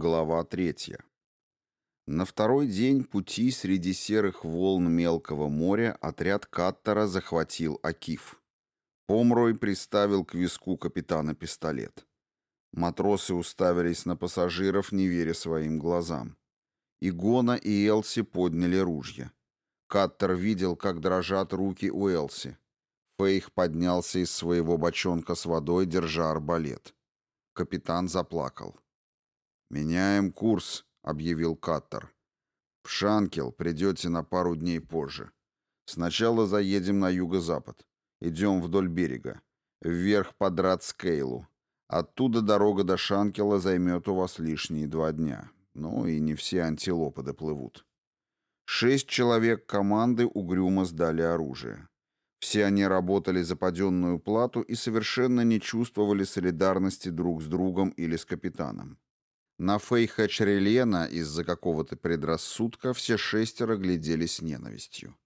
Глава третья. На второй день пути среди серых волн мелкого моря отряд Каттера захватил Акиф. Помрой приставил к виску капитана пистолет. Матросы уставились на пассажиров, не веря своим глазам. Игона и Элси подняли ружья. Каттер видел, как дрожат руки у Элси. Фейх поднялся из своего бочонка с водой, держа арбалет. Капитан заплакал. «Меняем курс», — объявил Каттер. «В Шанкел придете на пару дней позже. Сначала заедем на юго-запад. Идем вдоль берега. Вверх по Дратскейлу. Оттуда дорога до Шанкела займет у вас лишние два дня. Ну и не все антилопы доплывут». Шесть человек команды угрюмо сдали оружие. Все они работали за паденную плату и совершенно не чувствовали солидарности друг с другом или с капитаном. На Фейха Чрелена из-за какого-то предрассудка все шестеро глядели с ненавистью.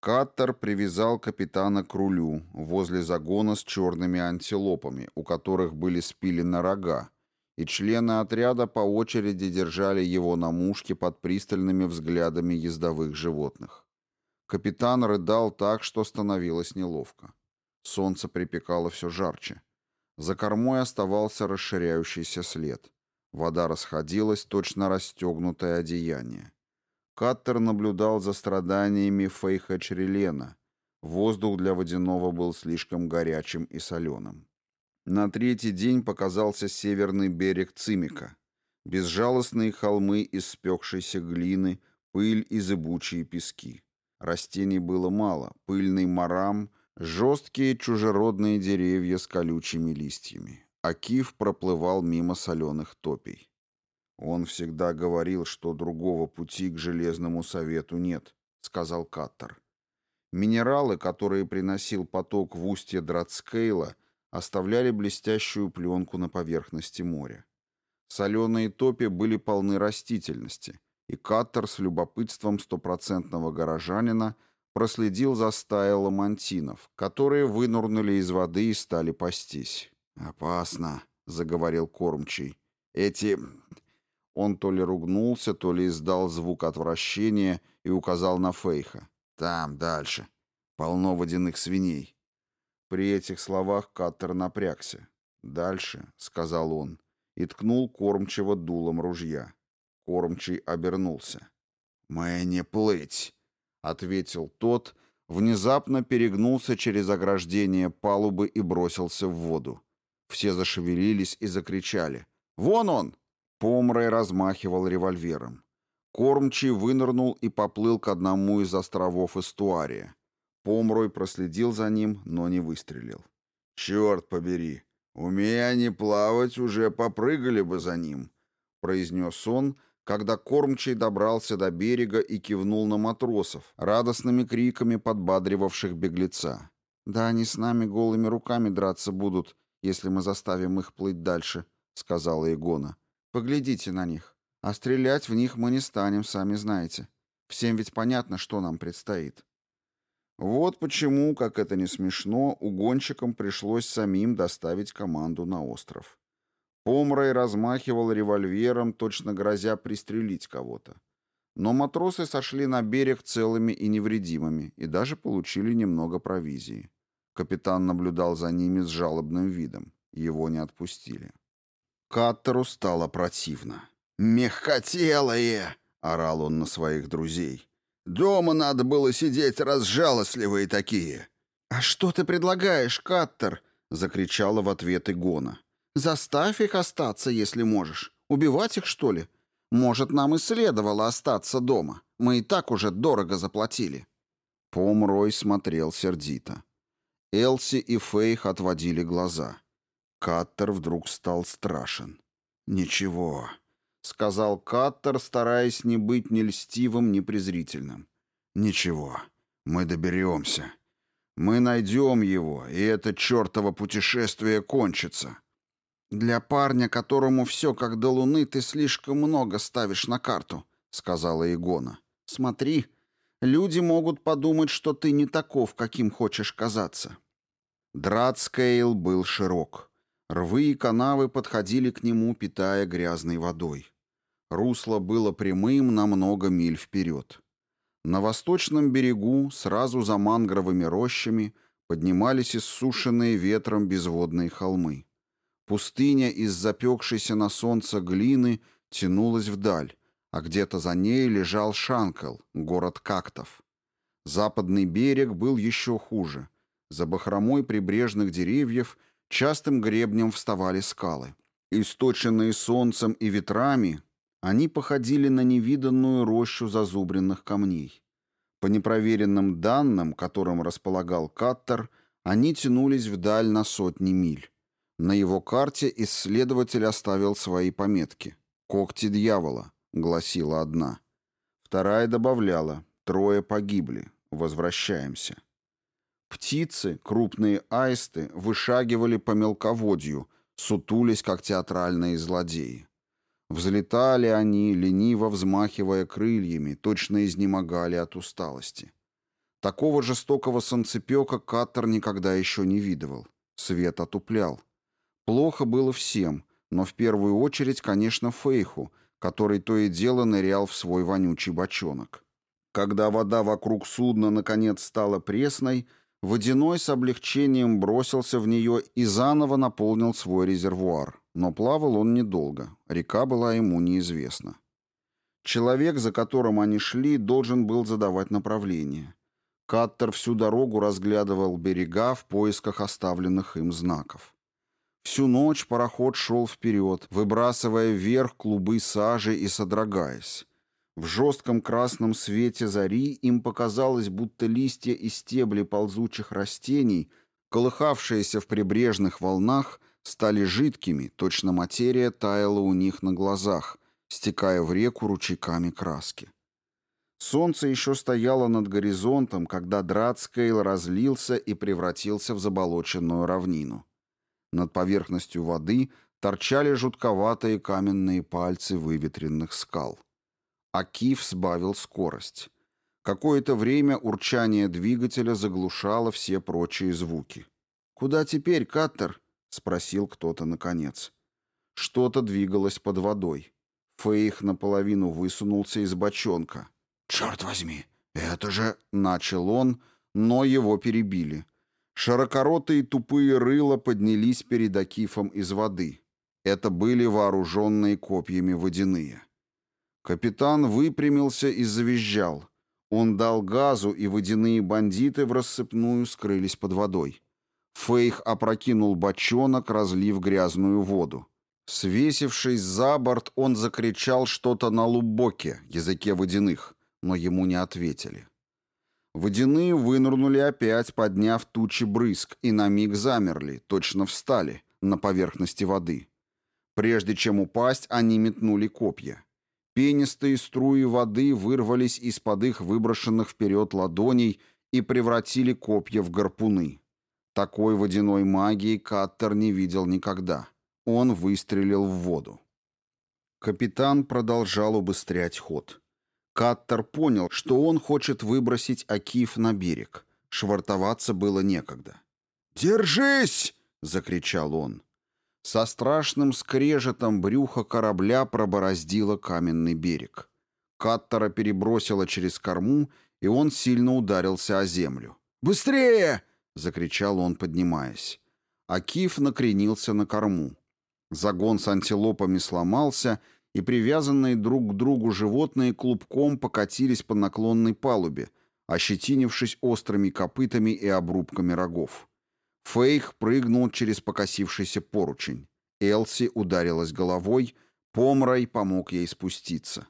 Каттер привязал капитана к рулю возле загона с черными антилопами, у которых были спилены рога, и члены отряда по очереди держали его на мушке под пристальными взглядами ездовых животных. Капитан рыдал так, что становилось неловко. Солнце припекало все жарче. За кормой оставался расширяющийся след. Вода расходилась, точно расстегнутое одеяние. Каттер наблюдал за страданиями Фейха Чрелена. Воздух для водяного был слишком горячим и соленым. На третий день показался северный берег Цимика. Безжалостные холмы из спекшейся глины, пыль и зыбучие пески. Растений было мало, пыльный марам, жесткие чужеродные деревья с колючими листьями. Акиф проплывал мимо соленых топей. «Он всегда говорил, что другого пути к Железному Совету нет», — сказал Каттер. Минералы, которые приносил поток в устье Дратскейла, оставляли блестящую пленку на поверхности моря. Соленые топи были полны растительности, и Каттер с любопытством стопроцентного горожанина проследил за стаей ламантинов, которые вынурнули из воды и стали пастись. «Опасно», — заговорил кормчий. «Эти...» Он то ли ругнулся, то ли издал звук отвращения и указал на Фейха. «Там, дальше. Полно водяных свиней». При этих словах Каттер напрягся. «Дальше», — сказал он, и ткнул кормчего дулом ружья. Кормчий обернулся. «Мы не плыть», — ответил тот, внезапно перегнулся через ограждение палубы и бросился в воду. Все зашевелились и закричали. «Вон он!» Помрой размахивал револьвером. Кормчий вынырнул и поплыл к одному из островов Эстуария. Помрой проследил за ним, но не выстрелил. «Черт побери! Умея они плавать, уже попрыгали бы за ним!» произнес он, когда кормчий добрался до берега и кивнул на матросов, радостными криками подбадривавших беглеца. «Да они с нами голыми руками драться будут, если мы заставим их плыть дальше», — сказала Игона. «Поглядите на них. А стрелять в них мы не станем, сами знаете. Всем ведь понятно, что нам предстоит». Вот почему, как это не смешно, угонщикам пришлось самим доставить команду на остров. Помрой размахивал револьвером, точно грозя пристрелить кого-то. Но матросы сошли на берег целыми и невредимыми и даже получили немного провизии. Капитан наблюдал за ними с жалобным видом. Его не отпустили. Каттеру стало противно. «Мягкотелые!» — орал он на своих друзей. «Дома надо было сидеть, разжалостливые такие!» «А что ты предлагаешь, Каттер?» — закричала в ответ Игона. «Заставь их остаться, если можешь. Убивать их, что ли? Может, нам и следовало остаться дома. Мы и так уже дорого заплатили». Помрой смотрел сердито. Элси и Фейх отводили глаза. Каттер вдруг стал страшен. «Ничего», — сказал Каттер, стараясь не быть ни льстивым, ни презрительным. «Ничего, мы доберемся. Мы найдем его, и это чертово путешествие кончится». «Для парня, которому все как до луны, ты слишком много ставишь на карту», — сказала Игона. «Смотри, люди могут подумать, что ты не таков, каким хочешь казаться». Дратскейл был широк. Рвы и канавы подходили к нему, питая грязной водой. Русло было прямым на много миль вперед. На восточном берегу, сразу за мангровыми рощами, поднимались иссушенные ветром безводные холмы. Пустыня из запекшейся на солнце глины тянулась вдаль, а где-то за ней лежал Шанкел, город Кактов. Западный берег был еще хуже. За бахромой прибрежных деревьев частым гребнем вставали скалы. Источенные солнцем и ветрами, они походили на невиданную рощу зазубренных камней. По непроверенным данным, которым располагал Каттер, они тянулись вдаль на сотни миль. На его карте исследователь оставил свои пометки. «Когти дьявола», — гласила одна. Вторая добавляла «Трое погибли. Возвращаемся». Птицы, крупные аисты, вышагивали по мелководью, сутулись, как театральные злодеи. Взлетали они, лениво взмахивая крыльями, точно изнемогали от усталости. Такого жестокого санцепека Каттер никогда еще не видывал. Свет отуплял. Плохо было всем, но в первую очередь, конечно, Фейху, который то и дело нырял в свой вонючий бочонок. Когда вода вокруг судна наконец стала пресной, Водяной с облегчением бросился в нее и заново наполнил свой резервуар. Но плавал он недолго, река была ему неизвестна. Человек, за которым они шли, должен был задавать направление. Каттер всю дорогу разглядывал берега в поисках оставленных им знаков. Всю ночь пароход шел вперед, выбрасывая вверх клубы сажи и содрогаясь. В жестком красном свете зари им показалось, будто листья и стебли ползучих растений, колыхавшиеся в прибрежных волнах, стали жидкими, точно материя таяла у них на глазах, стекая в реку ручейками краски. Солнце еще стояло над горизонтом, когда Дратскейл разлился и превратился в заболоченную равнину. Над поверхностью воды торчали жутковатые каменные пальцы выветренных скал. Акиф сбавил скорость. Какое-то время урчание двигателя заглушало все прочие звуки. «Куда теперь, Каттер?» — спросил кто-то наконец. Что-то двигалось под водой. Фейх наполовину высунулся из бочонка. «Черт возьми, это же...» — начал он, но его перебили. Широкоротые тупые рыла поднялись перед Акифом из воды. Это были вооруженные копьями водяные. Капитан выпрямился и завизжал. Он дал газу, и водяные бандиты в рассыпную скрылись под водой. Фейх опрокинул бочонок, разлив грязную воду. Свесившись за борт, он закричал что-то на лубоке, языке водяных, но ему не ответили. Водяные вынырнули опять, подняв тучи брызг, и на миг замерли, точно встали на поверхности воды. Прежде чем упасть, они метнули копья. Пенистые струи воды вырвались из-под их выброшенных вперед ладоней и превратили копья в гарпуны. Такой водяной магии Каттер не видел никогда. Он выстрелил в воду. Капитан продолжал убыстрять ход. Каттер понял, что он хочет выбросить Акиф на берег. Швартоваться было некогда. «Держись!» — закричал он. Со страшным скрежетом брюхо корабля пробороздило каменный берег. Каттера перебросило через корму, и он сильно ударился о землю. «Быстрее!» — закричал он, поднимаясь. Акиф накренился на корму. Загон с антилопами сломался, и привязанные друг к другу животные клубком покатились по наклонной палубе, ощетинившись острыми копытами и обрубками рогов. Фейх прыгнул через покосившийся поручень. Элси ударилась головой, Помрай помог ей спуститься.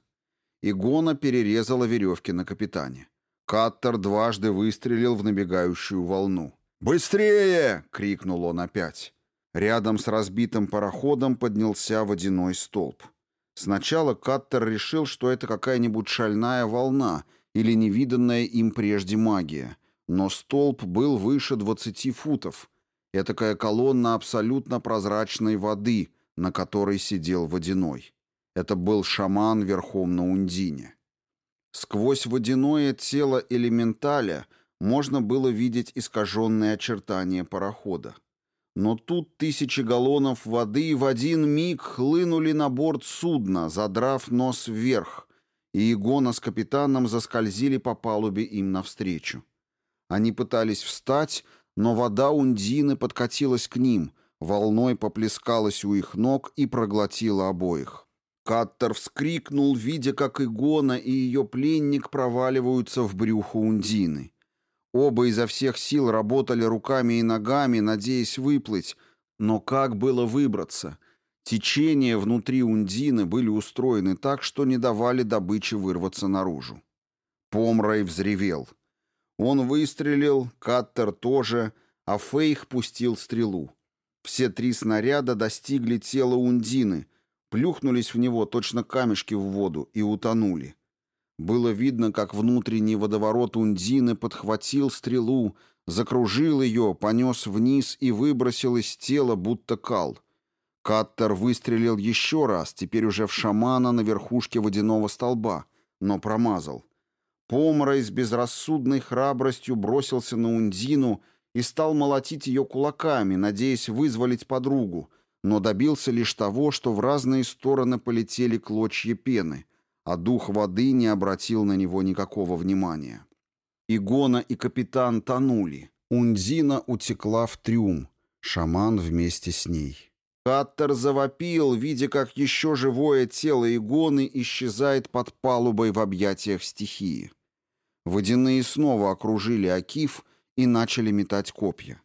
Игона перерезала веревки на капитане. Каттер дважды выстрелил в набегающую волну. «Быстрее!» — крикнул он опять. Рядом с разбитым пароходом поднялся водяной столб. Сначала Каттер решил, что это какая-нибудь шальная волна или невиданная им прежде магия — но столб был выше 20 футов. Этакая колонна абсолютно прозрачной воды, на которой сидел водяной. Это был шаман верхом на Ундине. Сквозь водяное тело элементаля можно было видеть искаженные очертания парохода. Но тут тысячи галлонов воды в один миг хлынули на борт судна, задрав нос вверх, и Игона с капитаном заскользили по палубе им навстречу. Они пытались встать, но вода Ундины подкатилась к ним, волной поплескалась у их ног и проглотила обоих. Каттер вскрикнул, видя, как Игона и ее пленник проваливаются в брюхо Ундины. Оба изо всех сил работали руками и ногами, надеясь выплыть, но как было выбраться? Течения внутри Ундины были устроены так, что не давали добыче вырваться наружу. Помрай взревел. Он выстрелил, Каттер тоже, а Фейх пустил стрелу. Все три снаряда достигли тела Ундины, плюхнулись в него точно камешки в воду и утонули. Было видно, как внутренний водоворот Ундины подхватил стрелу, закружил ее, понес вниз и выбросил из тела, будто кал. Каттер выстрелил еще раз, теперь уже в шамана на верхушке водяного столба, но промазал. Помрой с безрассудной храбростью бросился на Ундину и стал молотить ее кулаками, надеясь вызволить подругу, но добился лишь того, что в разные стороны полетели клочья пены, а дух воды не обратил на него никакого внимания. Игона и капитан тонули. Ундина утекла в трюм, шаман вместе с ней. Каттер завопил, видя, как еще живое тело Игоны исчезает под палубой в объятиях стихии. Водяные снова окружили Акиф и начали метать копья.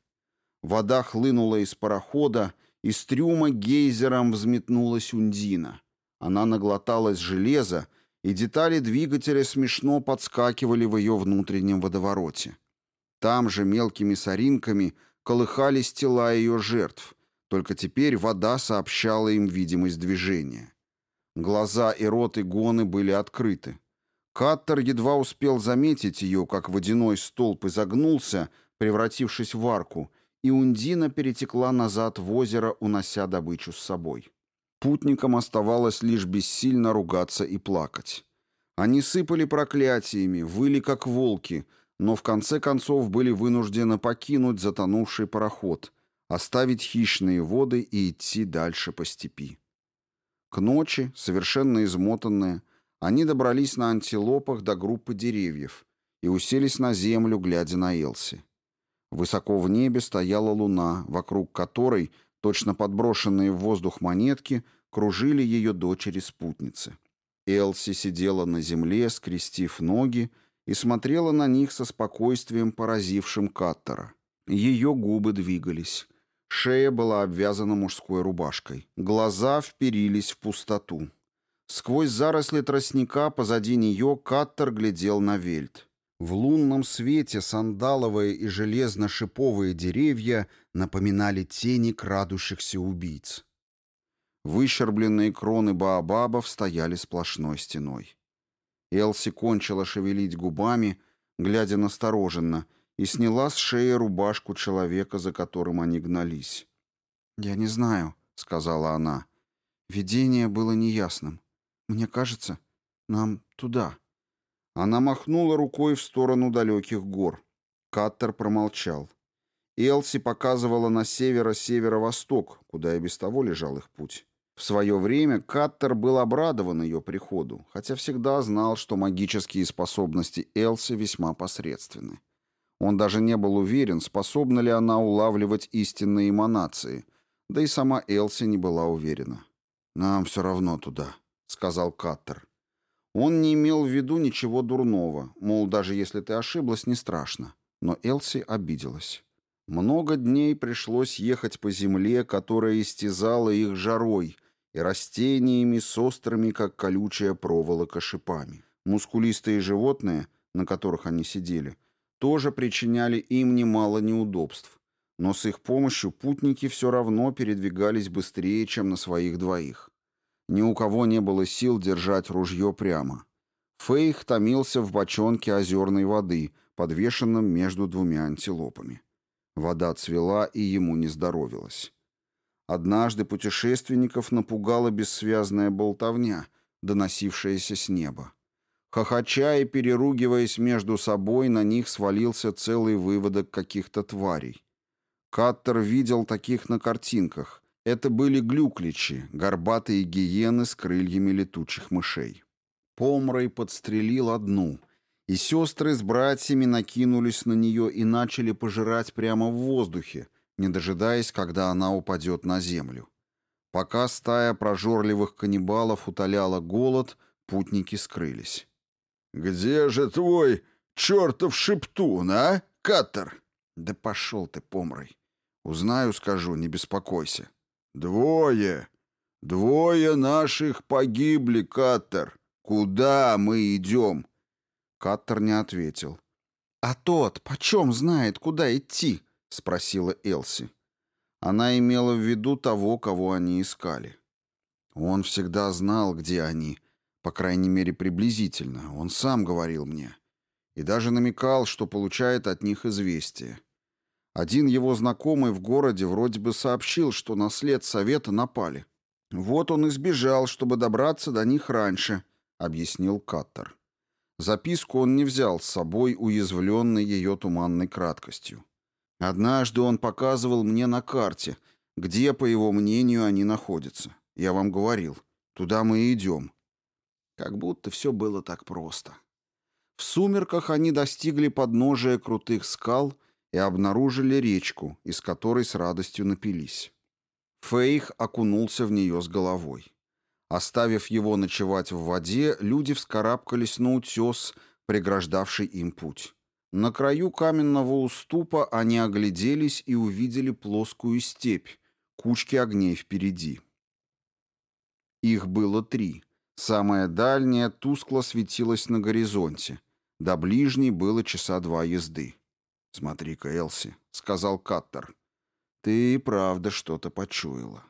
Вода хлынула из парохода, из трюма гейзером взметнулась Ундина. Она наглоталась железа, и детали двигателя смешно подскакивали в ее внутреннем водовороте. Там же мелкими соринками колыхались тела ее жертв, только теперь вода сообщала им видимость движения. Глаза и рот Игоны были открыты. Каттер едва успел заметить ее, как водяной столб изогнулся, превратившись в арку, и Ундина перетекла назад в озеро, унося добычу с собой. Путникам оставалось лишь бессильно ругаться и плакать. Они сыпали проклятиями, выли как волки, но в конце концов были вынуждены покинуть затонувший пароход, оставить хищные воды и идти дальше по степи. К ночи, совершенно измотанные, они добрались на антилопах до группы деревьев и уселись на землю, глядя на Элси. Высоко в небе стояла луна, вокруг которой, точно подброшенные в воздух монетки, кружили ее дочери-спутницы. Элси сидела на земле, скрестив ноги, и смотрела на них со спокойствием, поразившим Каттера. Ее губы двигались. Шея была обвязана мужской рубашкой. Глаза вперились в пустоту. Сквозь заросли тростника позади нее Каттер глядел на Вельт. В лунном свете сандаловые и железно-шиповые деревья напоминали тени крадущихся убийц. Выщербленные кроны баобабов стояли сплошной стеной. Элси кончила шевелить губами, глядя настороженно, и сняла с шеи рубашку человека, за которым они гнались. «Я не знаю», — сказала она. «Видение было неясным. Мне кажется, нам туда». Она махнула рукой в сторону далеких гор. Каттер промолчал. Элси показывала на северо-северо-восток, куда и без того лежал их путь. В свое время Каттер был обрадован ее приходу, хотя всегда знал, что магические способности Элси весьма посредственны. Он даже не был уверен, способна ли она улавливать истинные эманации, да и сама Элси не была уверена. «Нам все равно туда», сказал Каттер. Он не имел в виду ничего дурного, мол, даже если ты ошиблась, не страшно. Но Элси обиделась. Много дней пришлось ехать по земле, которая истязала их жарой, и растениями с острыми, как колючая проволока, шипами. Мускулистые животные, на которых они сидели, тоже причиняли им немало неудобств, но с их помощью путники все равно передвигались быстрее, чем на своих двоих. Ни у кого не было сил держать ружье прямо. Фейх томился в бочонке озерной воды, подвешенном между двумя антилопами. Вода цвела, и ему не здоровилось. Однажды путешественников напугала бессвязная болтовня, доносившаяся с неба. Хохоча и переругиваясь между собой, на них свалился целый выводок каких-то тварей. Каттер видел таких на картинках. Это были глюкличи, горбатые гиены с крыльями летучих мышей. Помрой подстрелил одну, и сестры с братьями накинулись на нее и начали пожирать прямо в воздухе, не дожидаясь, когда она упадет на землю. Пока стая прожорливых каннибалов утоляла голод, путники скрылись. «Где же твой чертов шептун, а, Каттер?» «Да пошел ты, помрой. Узнаю, скажу, не беспокойся». «Двое! Двое наших погибли, Каттер. Куда мы идем?» Каттер не ответил. «А тот почем знает, куда идти?» — спросила Элси. Она имела в виду того, кого они искали. Он всегда знал, где они, по крайней мере, приблизительно. Он сам говорил мне. И даже намекал, что получает от них известие. Один его знакомый в городе вроде бы сообщил, что на след совета напали. Вот он и сбежал, чтобы добраться до них раньше, объяснил Каттер. Записку он не взял с собой, уязвленный ее туманной краткостью. Однажды он показывал мне на карте, где, по его мнению, они находятся. Я вам говорил, туда мы и идем. Как будто все было так просто. В сумерках они достигли подножия крутых скал и обнаружили речку, из которой с радостью напились. Фейх окунулся в нее с головой. Оставив его ночевать в воде, люди вскарабкались на утес, преграждавший им путь. На краю каменного уступа они огляделись и увидели плоскую степь, кучки огней впереди. Их было три. Самая дальняя тускло светилась на горизонте. До ближней было часа два езды. «Смотри-ка, Элси», — сказал Каттер. «Ты и правда что-то почуяла».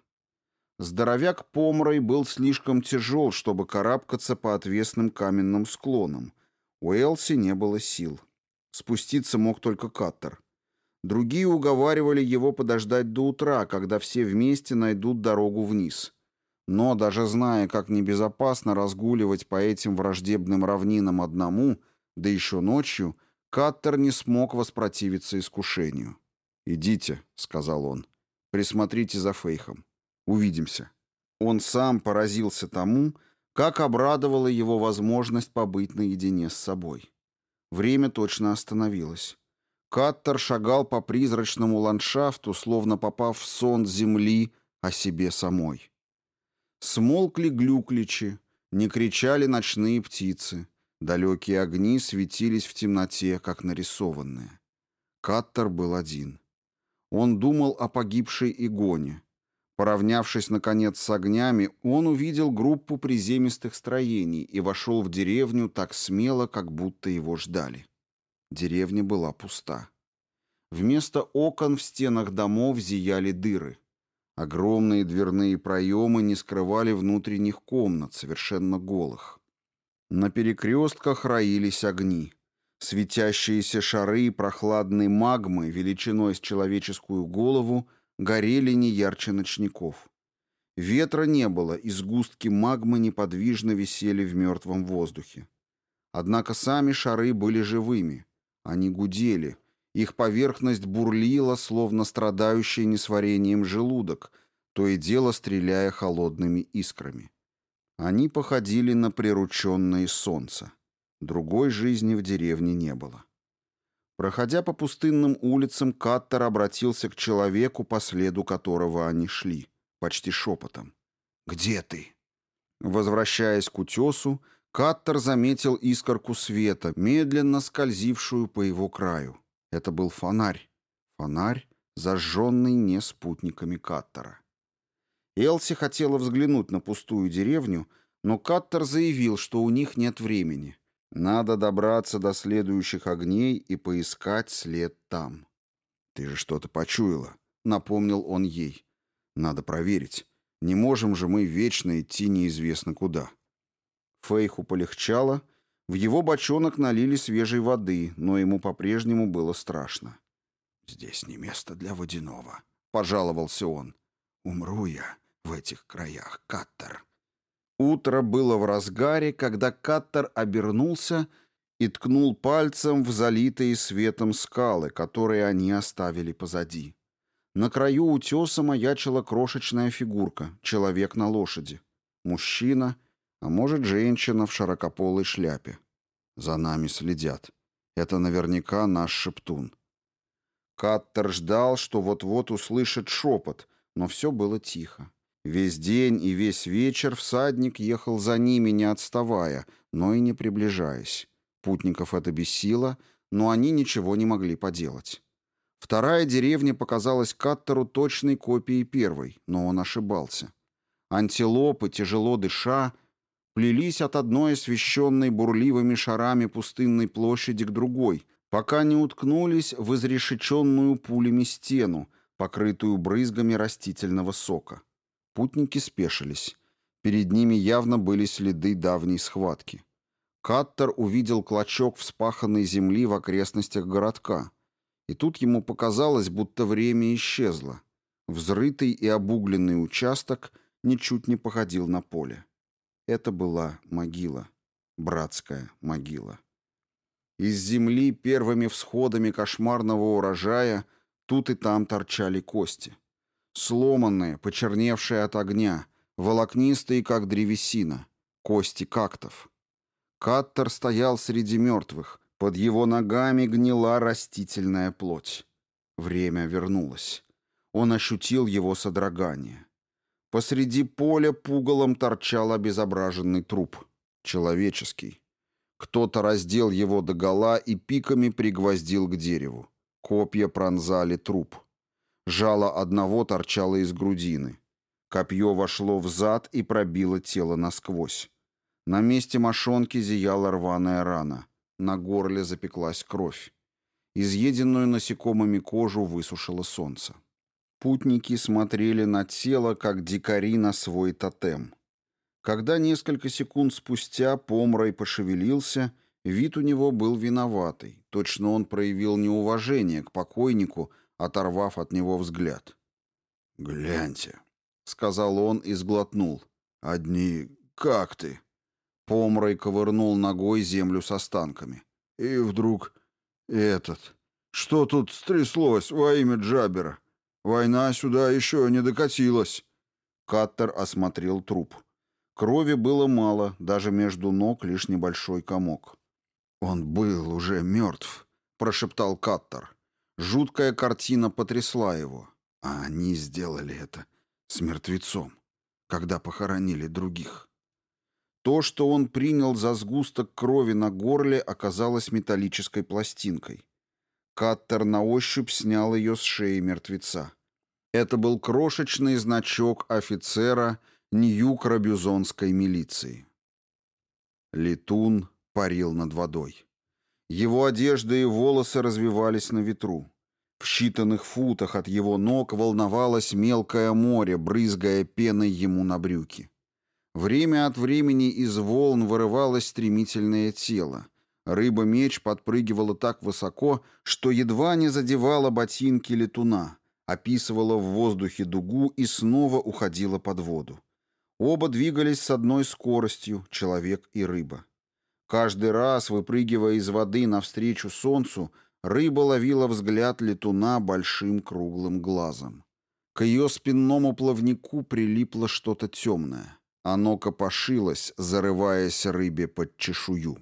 Здоровяк Помрой был слишком тяжел, чтобы карабкаться по отвесным каменным склонам. У Элси не было сил. Спуститься мог только Каттер. Другие уговаривали его подождать до утра, когда все вместе найдут дорогу вниз. Но, даже зная, как небезопасно разгуливать по этим враждебным равнинам одному, да еще ночью, Каттер не смог воспротивиться искушению. «Идите», — сказал он, — «присмотрите за Фейхом. Увидимся». Он сам поразился тому, как обрадовала его возможность побыть наедине с собой. Время точно остановилось. Каттер шагал по призрачному ландшафту, словно попав в сон земли о себе самой. Смолкли глюкличи, не кричали ночные птицы, далекие огни светились в темноте, как нарисованные. Каттер был один. Он думал о погибшей Игоне. Поравнявшись, наконец, с огнями, он увидел группу приземистых строений и вошел в деревню так смело, как будто его ждали. Деревня была пуста. Вместо окон в стенах домов зияли дыры. Огромные дверные проемы не скрывали внутренних комнат, совершенно голых. На перекрестках роились огни. Светящиеся шары прохладной магмы величиной с человеческую голову — горели не ярче ночников. Ветра не было, и сгустки магмы неподвижно висели в мертвом воздухе. Однако сами шары были живыми. Они гудели. Их поверхность бурлила, словно страдающий несварением желудок, то и дело стреляя холодными искрами. Они походили на прирученные солнца. Другой жизни в деревне не было. Проходя по пустынным улицам, Каттер обратился к человеку, по следу которого они шли, почти шепотом. «Где ты?» Возвращаясь к утесу, Каттер заметил искорку света, медленно скользившую по его краю. Это был фонарь. Фонарь, зажженный не спутниками Каттера. Элси хотела взглянуть на пустую деревню, но Каттер заявил, что у них нет времени. Надо добраться до следующих огней и поискать след там. «Ты же что-то почуяла», — напомнил он ей. «Надо проверить. Не можем же мы вечно идти неизвестно куда». Фейху полегчало. В его бочонок налили свежей воды, но ему по-прежнему было страшно. «Здесь не место для водяного», — пожаловался он. «Умру я в этих краях, Каттер». Утро было в разгаре, когда Каттер обернулся и ткнул пальцем в залитые светом скалы, которые они оставили позади. На краю утеса маячила крошечная фигурка, человек на лошади. Мужчина, а может, женщина в широкополой шляпе. За нами следят. Это наверняка наш шептун. Каттер ждал, что вот-вот услышит шепот, но все было тихо. Весь день и весь вечер всадник ехал за ними, не отставая, но и не приближаясь. Путников это бесило, но они ничего не могли поделать. Вторая деревня показалась Каттеру точной копией первой, но он ошибался. Антилопы, тяжело дыша, плелись от одной освещенной бурливыми шарами пустынной площади к другой, пока не уткнулись в изрешеченную пулями стену, покрытую брызгами растительного сока. Путники спешились. Перед ними явно были следы давней схватки. Каттер увидел клочок вспаханной земли в окрестностях городка — и тут ему показалось, будто время исчезло. Взрытый и обугленный участок ничуть не походил на поле. Это была могила, братская могила. Из земли первыми всходами кошмарного урожая тут и там торчали кости. Сломанные, почерневшие от огня, волокнистые, как древесина, кости кактов. Каттер стоял среди мертвых, под его ногами гнила растительная плоть. Время вернулось. Он ощутил его содрогание. Посреди поля пугалом торчал обезображенный труп. Человеческий. Кто-то раздел его догола и пиками пригвоздил к дереву. Копья пронзали труп. Жало одного торчало из грудины. Копье вошло в зад и пробило тело насквозь. На месте мошонки зияла рваная рана. На горле запеклась кровь. Изъеденную насекомыми кожу высушило солнце. Путники смотрели на тело, как дикари на свой тотем. Когда несколько секунд спустя Помрой пошевелился, вид у него был виноватый. Точно он проявил неуважение к покойнику, оторвав от него взгляд. «Гляньте», — сказал он и сглотнул. «Одни как ты?» Помрой ковырнул ногой землю с останками. И вдруг этот. Что тут стряслось во имя Джабера? Война сюда еще не докатилась. Каттер осмотрел труп. Крови было мало, даже между ног лишь небольшой комок. «Он был уже мертв», — прошептал Каттер. Жуткая картина потрясла его. А они сделали это с мертвецом, когда похоронили других. То, что он принял за сгусток крови на горле, оказалось металлической пластинкой. Каттер на ощупь снял ее с шеи мертвеца. Это был крошечный значок офицера Нью-Крабюзонской милиции. Летун парил над водой. Его одежда и волосы развивались на ветру. В считанных футах от его ног волновалось мелкое море, брызгая пеной ему на брюки. Время от времени из волн вырывалось стремительное тело. Рыба-меч подпрыгивала так высоко, что едва не задевала ботинки летуна, описывала в воздухе дугу и снова уходила под воду. Оба двигались с одной скоростью, человек и рыба. Каждый раз, выпрыгивая из воды навстречу солнцу, рыба ловила взгляд летуна большим круглым глазом. К ее спинному плавнику прилипло что-то темное. Оно копошилось, зарываясь рыбе под чешую.